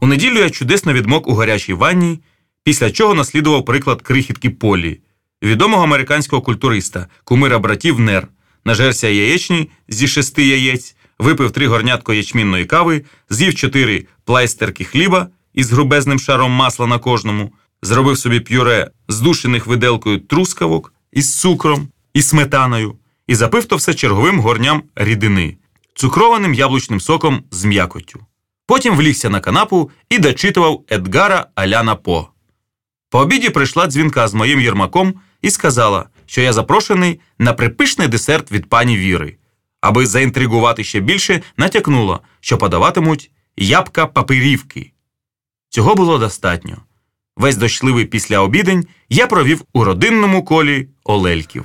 У неділю я чудесно відмок у гарячій ванні, після чого наслідував приклад крихітки Полі, відомого американського культуриста, кумира братів Нер, нажерся яєчні зі шести яєць, випив три горнятко ячмінної кави, з'їв чотири плайстерки хліба із грубезним шаром масла на кожному, зробив собі п'юре з душених виделкою трускавок із цукром і сметаною, і запив то все черговим горням рідини, цукрованим яблучним соком з м'якоттю. Потім влігся на канапу і дочитував Едгара Аляна По. По обіді прийшла дзвінка з моїм Єрмаком і сказала, що я запрошений на припишний десерт від пані Віри. Аби заінтригувати ще більше, натякнула, що подаватимуть ябка папирівки. Цього було достатньо. Весь дощливий післяобідень я провів у родинному колі Олельків.